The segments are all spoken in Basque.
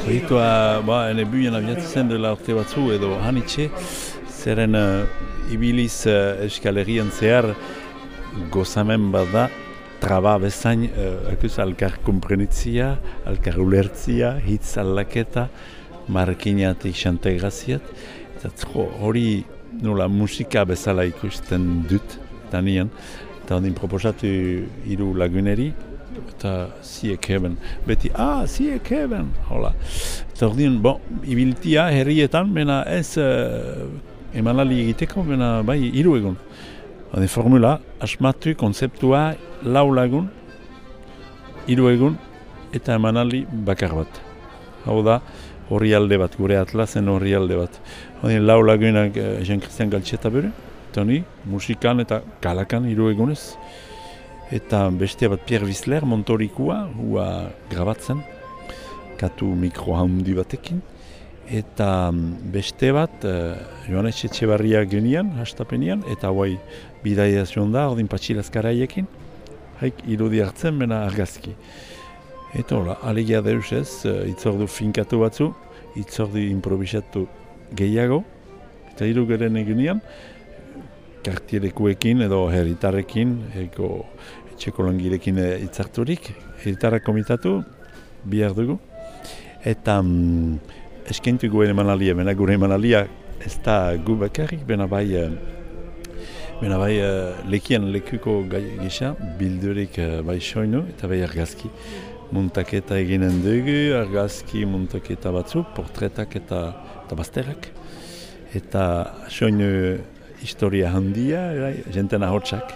Proiektua, ba, ene buien abiatzen dela urte batzu edo hanitxe, zeren uh, ibiliz uh, eskalerian zehar gozamen bat da, traba bezain, uh, akuz, alkar komprenitzia, alkar ulertzia, hitz aldaketa, markinatik xantegraziat, eta hori nola musika bezala ikusten dut, eta nien, eta ondin proposatu hiru laguneri, eta ziek heben. Beti, ah, ziek heben, hola. Eta ordin, bon, ibiltia herrietan, bena ez uh, emanali egiteko, bena bai, hiru egun. Hade formula, asmatu konzeptua lau lagun, hiru egun, eta emanali bakar bat. Hau da, horri alde bat, gure atlazen horri alde bat. Hade lau lagunak uh, Jean-Christian Galtxeta bere, Toni, musikan eta kalakan hiru egunez. Eta beste bat Pierre Wissler montorikua hua grabatzen katu mikro handi batekin. Eta mm, beste bat uh, Joanes Etxebarria genian hastapenian eta hauai bidaiazion da ordin patxilazkaraiekin. Haik irudi hartzen bena argazki. Eta hola, alegia deus ez uh, itzordu finkatu batzu itzordu improvisatu gehiago. Eta irugeren egunean kartierekuekin edo herritarrekin, eko txeko langirekin itzarturik, herritarrak komitatu, bihar dugu. Eta mm, eskentu guen emanalia, bena gure emanalia ez da gu bakarrik, bena bai, bena bai lekian lekuko gisa, bildurik bai soinu eta bai argazki. Muntaketa eginen dugu, argazki muntaketa batzu, portretak eta, eta bazterrak. Eta soinu historia handia, jenten ahotsak,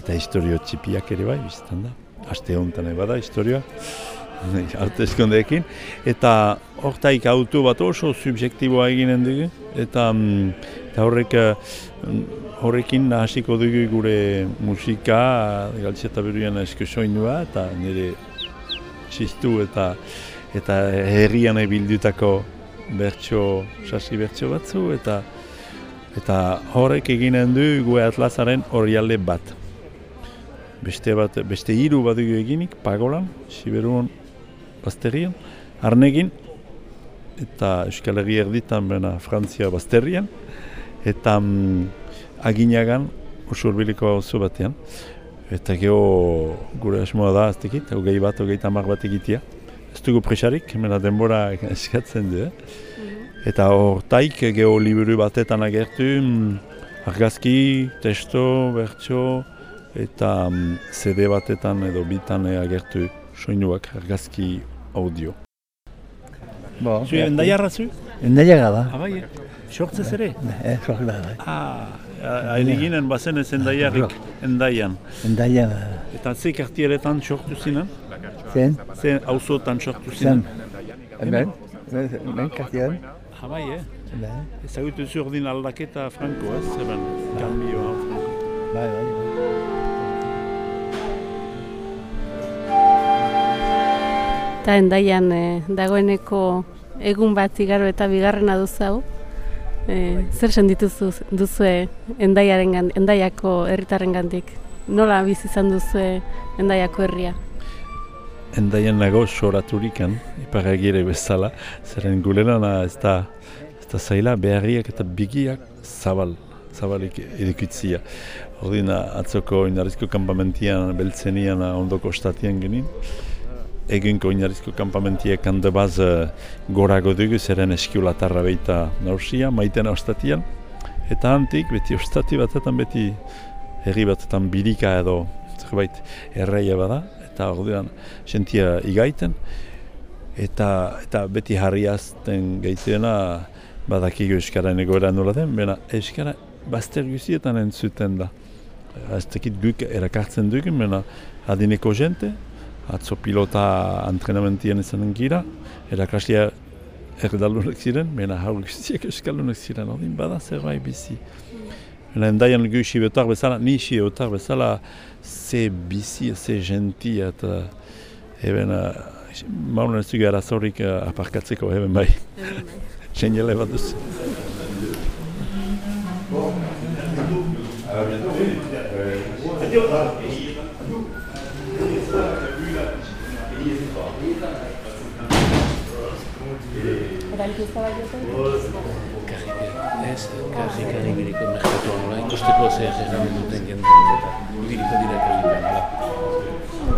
eta historio txipiak ere bai, biztan da. Aste honetan eba da, historioa, arte eskondeekin. Eta hortaik auto bat oso subjektiboa eginen dugu, eta, mm, eta horrek, mm, horrekin nahasiko dugu gure musika, galtxeta beruan esko eta nire txistu eta eta herrian ebildutako bertso, sasi bertso batzu, eta Eta horrek eginen du gue atlazaren alde bat. Beste bat, beste hiru bat eginik, pagolan, Siberuan, Basterian, Arnegin, eta Euskal Herri erditan bena Frantzia Basterrian, eta um, Aginagan, usurbiliko hau batean. Eta geho gure asmoa da, ez tekit, hogei bat, hogei tamar bat egitea. Ez dugu presarik, mena denbora eskatzen du, eh? Eta hortaik geho liburu batetan agertu, mm, argazki, testo, bertso, eta mm, CD batetan edo bitan agertu soinuak argazki audio. Bo, zu endaiarra zu? Endaiarra da. Abai, ah, eh? sortzez ere? Eh, sortzez ere. Ah, hain eginen bazen ez endaiarrik endaian. Endaian. Eta ze kartieretan sortu zinen? Zen? Zen hauzotan sortu zinen? Zen. Hemen? Hemen kartieran? Habai, eh? Bai. Ezagutu zu ordin aldaketa franko, ez? Zeben, kambio hau franko. Bai, bai. Eta endaian eh, dagoeneko egun bat igaro eta bigarrena duzu hau. Eh, zer sendituzu duzu endaiaren endaiako herritarren gandik? Nola bizi izan duzu endaiako herria? Endaian nago soraturikan, iparagire bezala, zeren gulenana ez da, ez da zaila beharriak eta bigiak zabal, zabalik edukitzia. Ordina atzoko inarizko kampamentian, beltzenian, ondoko statian genin. Egunko inarizko kampamentiak hande baz gorago dugu, zeren eskiulatarra beita nausia, maiten ostatian. Eta antik, beti ostati batetan, beti herri batetan birika edo zerbait erraia bada, eta orduan sentia igaiten eta eta beti harriazten gaitena badakigu euskaren egoera nola den, bena euskara bazter guztietan entzuten da. Ez guk erakartzen dugu, bena adineko jente, atzo pilota antrenamentien izanen gira, erakaslia erdalunak ziren, bena haur guztiek euskalunak ziren, ordin bada zerbait bizi. Bena endaian gu xibiotar bezala, ni xibiotar bezala, ze bizi, ze genti, eta eben, maun ez dugu arazorik aparkatzeko, eben bai. Geniale bat duz. Ez, karri karri biriko merkatu nola, ikusteko zer egin duten jenden eta ibiriko dira egiten, hala.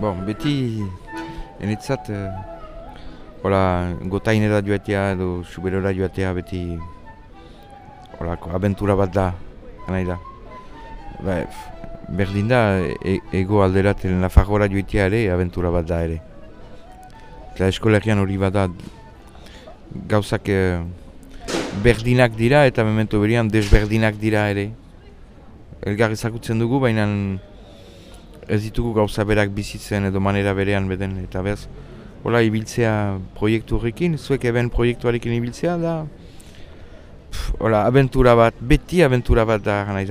Bon, beti enitzat, uh, hola, gotainera joatea edo suberora joatea beti hola, abentura bat da, nahi da. Ba, f- berdin da, e, ego alderatzen Nafarroara joatea ere, abentura bat da ere. Eta eskolegian hori bada gauzak eh, berdinak dira eta memento berian desberdinak dira ere. Elgar ezagutzen dugu, baina ez ditugu gauza berak bizitzen edo manera berean beden. Eta behaz, hola ibiltzea proiektu horrekin, zuek eben proiektuarekin ibiltzea da, pf, hola, abentura bat, beti abentura bat da, gana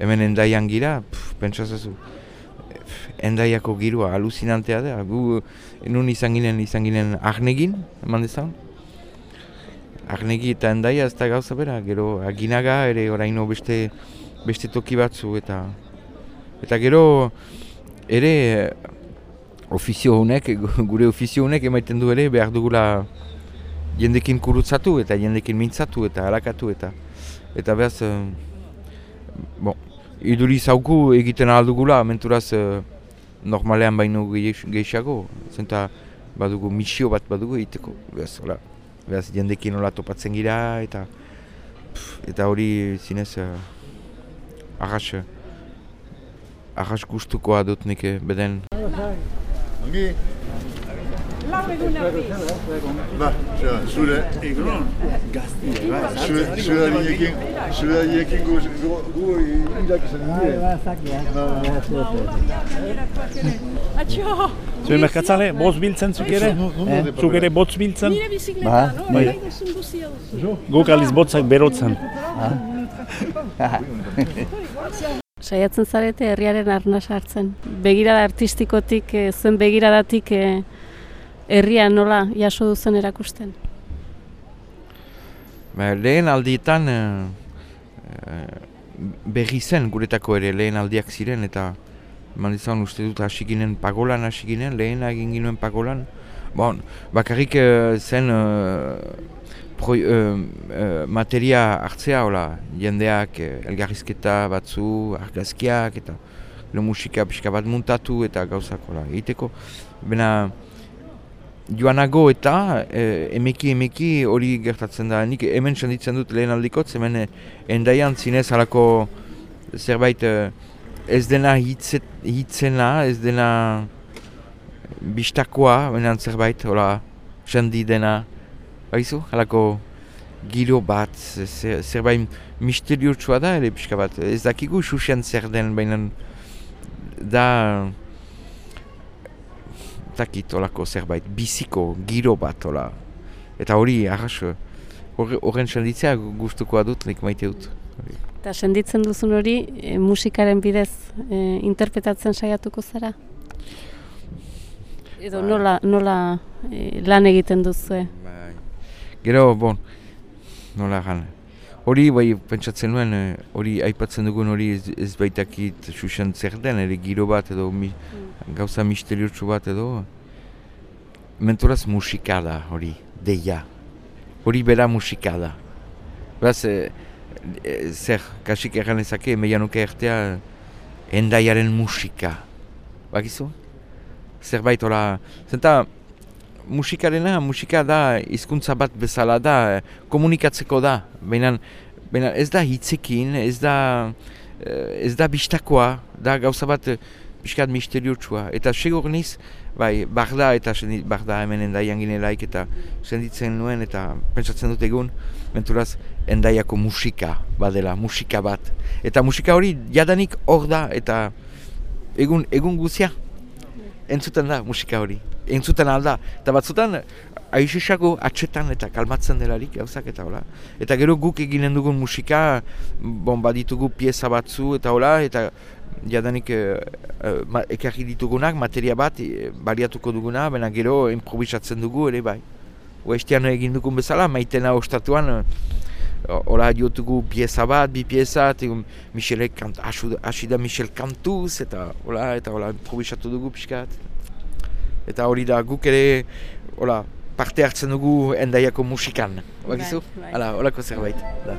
hemen endaian gira, pf, pentsazazu, endaiako girua aluzinantea da, gu nun izan ginen, izan ginen agnegin, eman dezan, agnegi eta endaia ez da gauza bera, gero aginaga ere oraino beste, beste toki batzu eta eta gero ere ofizio honek, gure ofizio honek emaiten du ere behar dugula jendekin kurutzatu eta jendekin mintzatu eta harakatu eta eta behaz eh, bon, iduri zauku egiten ahal dugula, menturaz eh, normalean baino gehiago- zenta badugu misio bat badugu egiteko, behaz, hola, behaz jendekin hola topatzen gira eta pff, eta hori zinez eh, arras gustukoa dut nik eh, beden. Ongi? Ba, zera, zure, Egun, gazti, bai. zure, zure adinekin, zure adinekin gu, gu, irak izan gire. Zure merkatzale, boz biltzen zuk ere? Zuk ere botz biltzen? Ba, bai. Guk aliz botzak berotzen. Saiatzen zarete herriaren arnas hartzen. Begirada artistikotik, eh, zuen begiradatik eh, herria nola jaso duzen erakusten. Ba, lehen aldietan uh, berri zen guretako ere lehen aldiak ziren eta eman izan uste dut hasi ginen pagolan hasi ginen, lehen egin ginuen pagolan. Bon, bakarrik eh, zen uh, pro, materia hartzea, hola, jendeak elgarrizketa batzu, argazkiak eta lo musika pixka bat muntatu eta gauzak hola, egiteko. Bena, joanago eta eh, emeki emeki hori gertatzen da. Nik hemen senditzen dut lehen aldikotz, hemen eh, endaian zinez halako zerbait eh, ez dena hitzet, hitzena, ez dena bistakoa, benen zerbait, hola, sendi dena, baizu, halako giro bat, zer, zerbait misteriotsua da ere pixka bat. Ez dakigu xuxen zer den, baina da dakit olako zerbait, biziko, giro bat, ola. Eta hori, arras, horre- horren senditzea gustukoa dut, nik maite dut. Eta senditzen duzun hori eh, musikaren bidez eh, interpretatzen saiatuko zara? Edo Bai. nola, nola eh, lan egiten duzue? Bai. Gero, bon, nola gan. Hori, bai, pentsatzen nuen, eh, hori aipatzen dugun hori ez, ez baitakit xuxen zer den, ere giro bat edo mi, gauza misteriotsu bat edo. Menturaz musika da hori, deia. Hori bera musika da. Beraz, eh, eh, zer, kasik erran ezake, meianuke ertea, endaiaren musika. Bakizu? Zerbait, hola, zenta, musikarena, musika da, hizkuntza bat bezala da, eh, komunikatzeko da, baina ez da hitzekin, ez da, eh, ez da bistakoa, da gauza bat eh, pixkat misteriotsua. Eta segur niz, bai, barda eta sendi- barda hemen endaian ginelaik eta senditzen nuen eta pentsatzen dut egun, menturaz, endaiako musika badela, musika bat. Eta musika hori jadanik hor da eta egun, egun guzia entzuten da musika hori. Entzuten alda. Eta batzutan, aixisago atxetan eta kalmatzen delarik gauzak eta hola. Eta gero guk eginen dugun musika, bon, baditugu pieza batzu eta hola, eta jadanik eh, ma, ekarri ditugunak, materia bat, eh, baliatuko duguna, baina gero improvisatzen dugu ere bai. Oestian egin dugun bezala, maitena ostatuan, Hola diotugu pieza bat, bi pieza, Michelek kant, asu- hasi da Michel kantuz, eta hola, eta hola improvisatu dugu pixkat. Eta hori da guk ere hola, parte hartzen dugu endaiako musikan. Bakizu? bai. Hala, holako zerbait. Da.